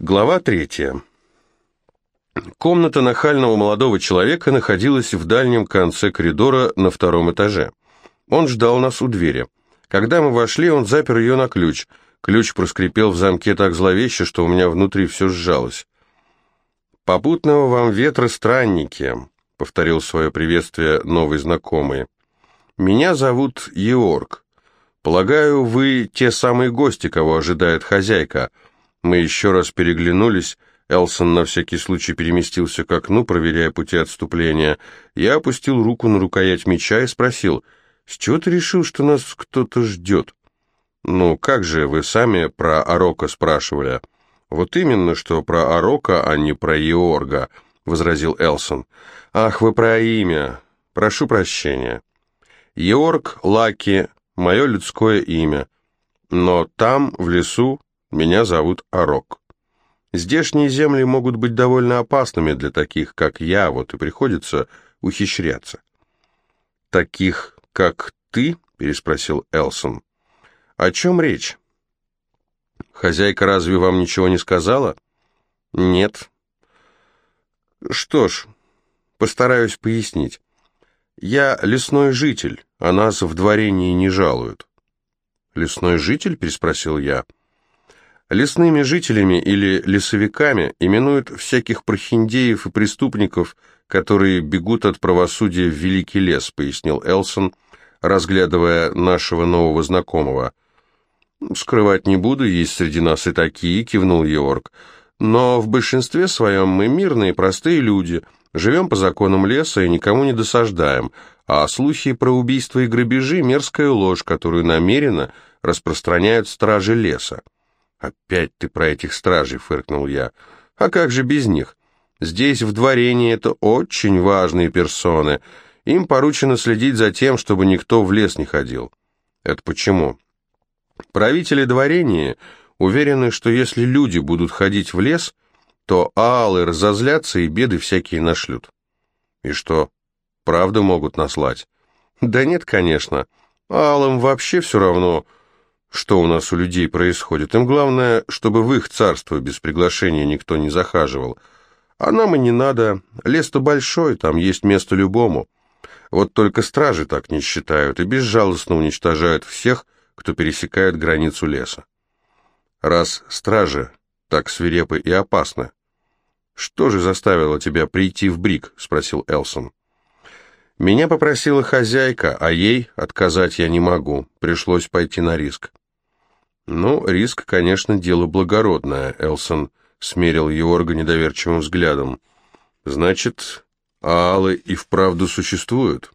Глава третья. Комната нахального молодого человека находилась в дальнем конце коридора на втором этаже. Он ждал нас у двери. Когда мы вошли, он запер ее на ключ. Ключ проскрипел в замке так зловеще, что у меня внутри все сжалось. «Попутного вам ветра, странники», — повторил свое приветствие новый знакомый. «Меня зовут Еорг. Полагаю, вы те самые гости, кого ожидает хозяйка». Мы еще раз переглянулись. Элсон на всякий случай переместился к окну, проверяя пути отступления. Я опустил руку на рукоять меча и спросил, «С чего ты решил, что нас кто-то ждет?» «Ну, как же, вы сами про Арока спрашивали?» «Вот именно, что про Арока, а не про Еорга», — возразил Элсон. «Ах, вы про имя. Прошу прощения. Еорг Лаки — мое людское имя. Но там, в лесу, меня зовут Арок. Здешние земли могут быть довольно опасными для таких, как я, вот и приходится ухищряться. «Таких, как ты?» — переспросил Элсон. «О чем речь?» «Хозяйка разве вам ничего не сказала?» «Нет». «Что ж, постараюсь пояснить. Я лесной житель, а нас в дворении не жалуют». «Лесной житель?» — переспросил я. «Я». Лесными жителями или лесовиками именуют всяких прохиндеев и преступников, которые бегут от правосудия в Великий лес, пояснил Элсон, разглядывая нашего нового знакомого. «Скрывать не буду, есть среди нас и такие», — кивнул Йорк. «Но в большинстве своем мы мирные, простые люди, живем по законам леса и никому не досаждаем, а слухи про убийства и грабежи — мерзкая ложь, которую намеренно распространяют стражи леса». «Опять ты про этих стражей», — фыркнул я. «А как же без них? Здесь, в дворении, это очень важные персоны. Им поручено следить за тем, чтобы никто в лес не ходил». «Это почему?» «Правители дворения уверены, что если люди будут ходить в лес, то аалы разозлятся и беды всякие нашлют». «И что, правда могут наслать?» «Да нет, конечно. Аалам вообще все равно...» что у нас у людей происходит. Им главное, чтобы в их царство без приглашения никто не захаживал. А нам и не надо. Лес-то большой, там есть место любому. Вот только стражи так не считают и безжалостно уничтожают всех, кто пересекает границу леса. Раз стражи так свирепы и опасны, что же заставило тебя прийти в Брик? спросил Элсон. Меня попросила хозяйка, а ей отказать я не могу. Пришлось пойти на риск. «Ну, риск, конечно, дело благородное», — Элсон смерил Йорга недоверчивым взглядом. «Значит, аалы и вправду существуют?»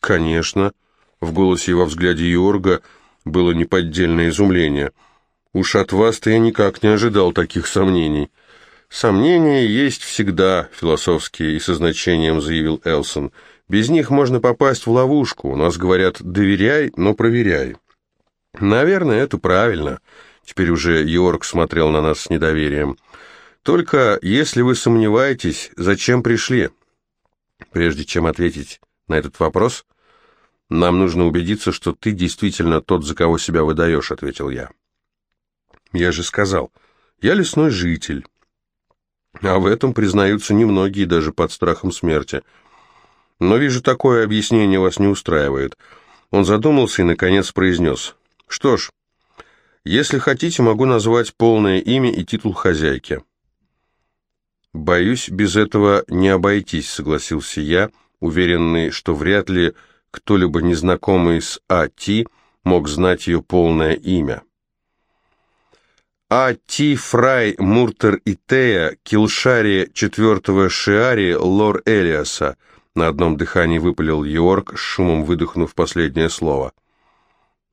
«Конечно», — в голосе и во взгляде Йорга было неподдельное изумление. «Уж от вас-то я никак не ожидал таких сомнений». «Сомнения есть всегда», — философски и со значением заявил Элсон. «Без них можно попасть в ловушку. У нас говорят «доверяй, но проверяй». Наверное, это правильно. Теперь уже Йорк смотрел на нас с недоверием. Только если вы сомневаетесь, зачем пришли? Прежде чем ответить на этот вопрос, нам нужно убедиться, что ты действительно тот, за кого себя выдаешь, ответил я. Я же сказал, я лесной житель. А в этом признаются немногие, даже под страхом смерти. Но вижу, такое объяснение вас не устраивает. Он задумался и, наконец, произнес. Что ж, если хотите, могу назвать полное имя и титул хозяйки. Боюсь, без этого не обойтись, согласился я, уверенный, что вряд ли кто-либо незнакомый с А.Т. мог знать ее полное имя. А.Т. Фрай Муртер Итея, Килшари четвертого Шиари Лор Элиаса, на одном дыхании выпалил Йорк, шумом выдохнув последнее слово.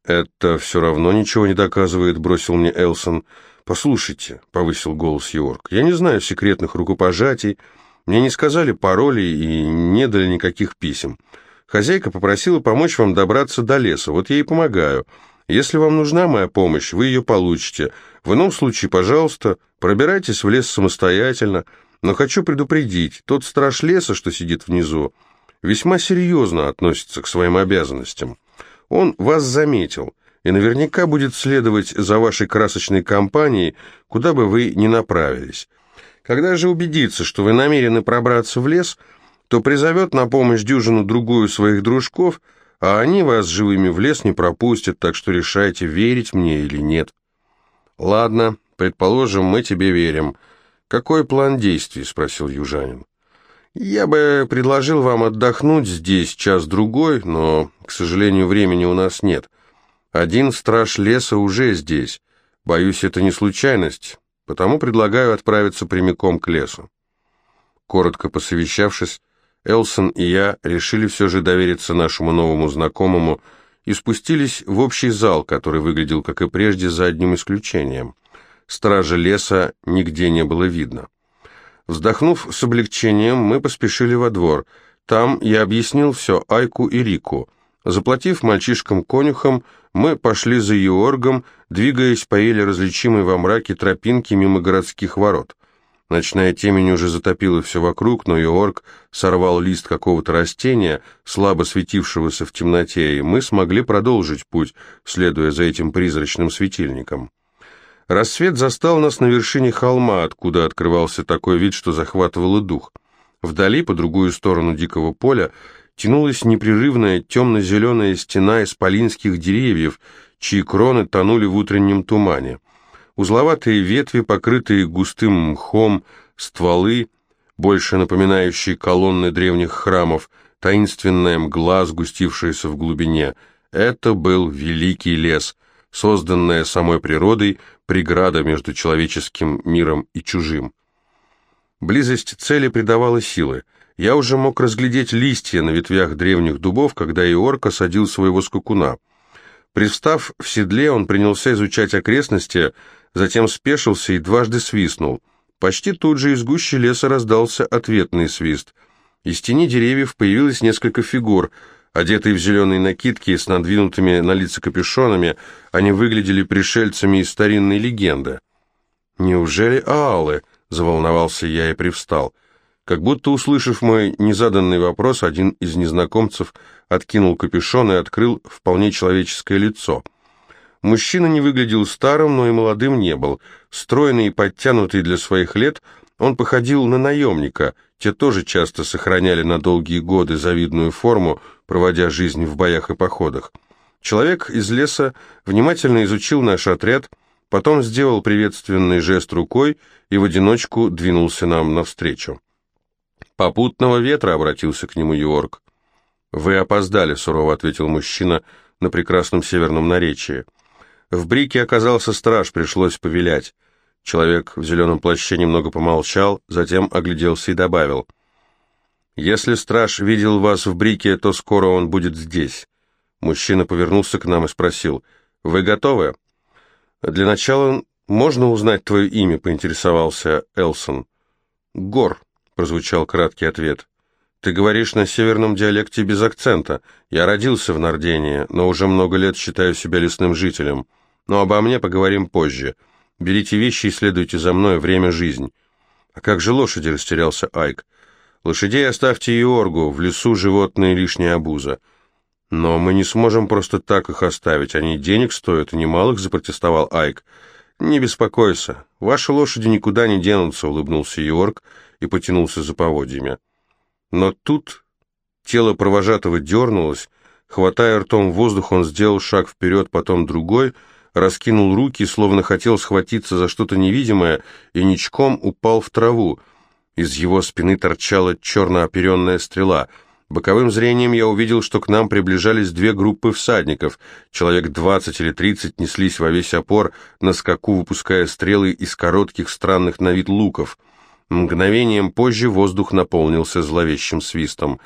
«Это все равно ничего не доказывает», — бросил мне Элсон. «Послушайте», — повысил голос Йорк, — «я не знаю секретных рукопожатий, мне не сказали пароли и не дали никаких писем. Хозяйка попросила помочь вам добраться до леса, вот я и помогаю. Если вам нужна моя помощь, вы ее получите. В ином случае, пожалуйста, пробирайтесь в лес самостоятельно. Но хочу предупредить, тот страж леса, что сидит внизу, весьма серьезно относится к своим обязанностям». Он вас заметил. и наверняка будет следовать за вашей красочной компанией, куда бы вы ни направились. Когда же убедится, что вы намерены пробраться в лес, то призовет на помощь дюжину-другую своих дружков, а они вас живыми в лес не пропустят, так что решайте, верить мне или нет. Ладно, предположим, мы тебе верим. Какой план действий? спросил южанин. Я бы предложил вам отдохнуть здесь час-другой, но, к сожалению, времени у нас нет. Один страж леса уже здесь. Боюсь, это не случайность, потому предлагаю отправиться прямиком к лесу. Коротко посовещавшись, Элсон и я решили все же довериться нашему новому знакомому и спустились в общий зал, который выглядел, как и прежде, за одним исключением. Стража леса нигде не было видно. Вздохнув с облегчением, мы поспешили во двор. Там я объяснил все Айку и Рику. Заплатив мальчишкам-конюхам, мы пошли за Йоргом, двигаясь по еле различимой во мраке тропинке мимо городских ворот. Ночная темень уже затопила все вокруг, но Йорг сорвал лист какого-то растения, слабо светившегося в темноте, и мы смогли продолжить путь, следуя за этим призрачным светильником. Рассвет застал нас на вершине холма, откуда открывался такой вид, что захватывало дух. Вдали, по другую сторону дикого поля, тянулась непрерывная темно-зеленая стена исполинских деревьев, чьи кроны тонули в утреннем тумане. Узловатые ветви, покрытые густым мхом, стволы, больше напоминающие колонны древних храмов, таинственная мгла, сгустившаяся в глубине. Это был великий лес, созданная самой природой, преграда между человеческим миром и чужим. Близость цели придавала силы. Я уже мог разглядеть листья на ветвях древних дубов, когда Иорка садил своего скакуна. Привстав в седле, он принялся изучать окрестности, затем спешился и дважды свистнул. Почти тут же из гущи леса раздался ответный свист. Из тени деревьев появилось несколько фигур — Одетые в зеленые накидки с надвинутыми на лица капюшонами, они выглядели пришельцами из старинной легенды. «Неужели аалы?» — заволновался я и привстал. Как будто, услышав мой незаданный вопрос, один из незнакомцев откинул капюшон и открыл вполне человеческое лицо. Мужчина не выглядел старым, но и молодым не был. Стройный и подтянутый для своих лет, он походил на наемника, те тоже часто сохраняли на долгие годы завидную форму, проводя жизнь в боях и походах. Человек из леса внимательно изучил наш отряд, потом сделал приветственный жест рукой и в одиночку двинулся нам навстречу. «Попутного ветра», — обратился к нему Йорк. «Вы опоздали», — сурово ответил мужчина на прекрасном северном наречии. В брике оказался страж, пришлось повелять. Человек в зеленом плаще немного помолчал, затем огляделся и добавил. «Если страж видел вас в брике, то скоро он будет здесь». Мужчина повернулся к нам и спросил. «Вы готовы?» «Для начала можно узнать твое имя?» — поинтересовался Элсон. «Гор», — прозвучал краткий ответ. «Ты говоришь на северном диалекте без акцента. Я родился в Нардении, но уже много лет считаю себя лесным жителем. Но обо мне поговорим позже». Берите вещи и следуйте за мной, время жизнь. А как же лошади, растерялся Айк. Лошадей оставьте Иоргу, в лесу животные лишняя обуза. Но мы не сможем просто так их оставить, они денег стоят, и немалых, запротестовал Айк. Не беспокойся, ваши лошади никуда не денутся, улыбнулся Иорг и потянулся за поводьями. Но тут тело провожатого дернулось, хватая ртом воздух, он сделал шаг вперед, потом другой — раскинул руки, словно хотел схватиться за что-то невидимое, и ничком упал в траву. Из его спины торчала черно-оперенная стрела. Боковым зрением я увидел, что к нам приближались две группы всадников. Человек двадцать или тридцать неслись во весь опор, на скаку выпуская стрелы из коротких странных на вид луков. Мгновением позже воздух наполнился зловещим свистом.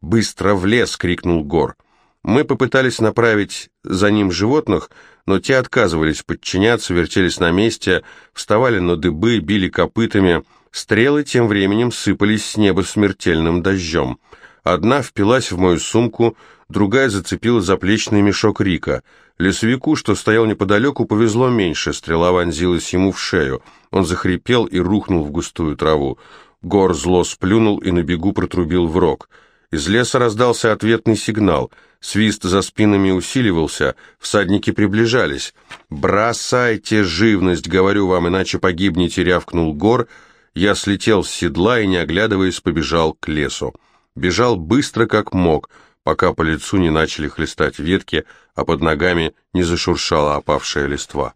«Быстро в лес!» — крикнул Гор. Мы попытались направить за ним животных, но те отказывались подчиняться, вертелись на месте, вставали на дыбы, били копытами. Стрелы тем временем сыпались с неба смертельным дождем. Одна впилась в мою сумку, другая зацепила заплечный мешок Рика. Лесовику, что стоял неподалеку, повезло меньше, стрела вонзилась ему в шею. Он захрипел и рухнул в густую траву. Гор зло сплюнул и на бегу протрубил в рог. Из леса раздался ответный сигнал. Свист за спинами усиливался, всадники приближались. «Бросайте живность, говорю вам, иначе погибнете», — рявкнул Гор. Я слетел с седла и, не оглядываясь, побежал к лесу. Бежал быстро, как мог, пока по лицу не начали хлестать ветки, а под ногами не зашуршала опавшая листва.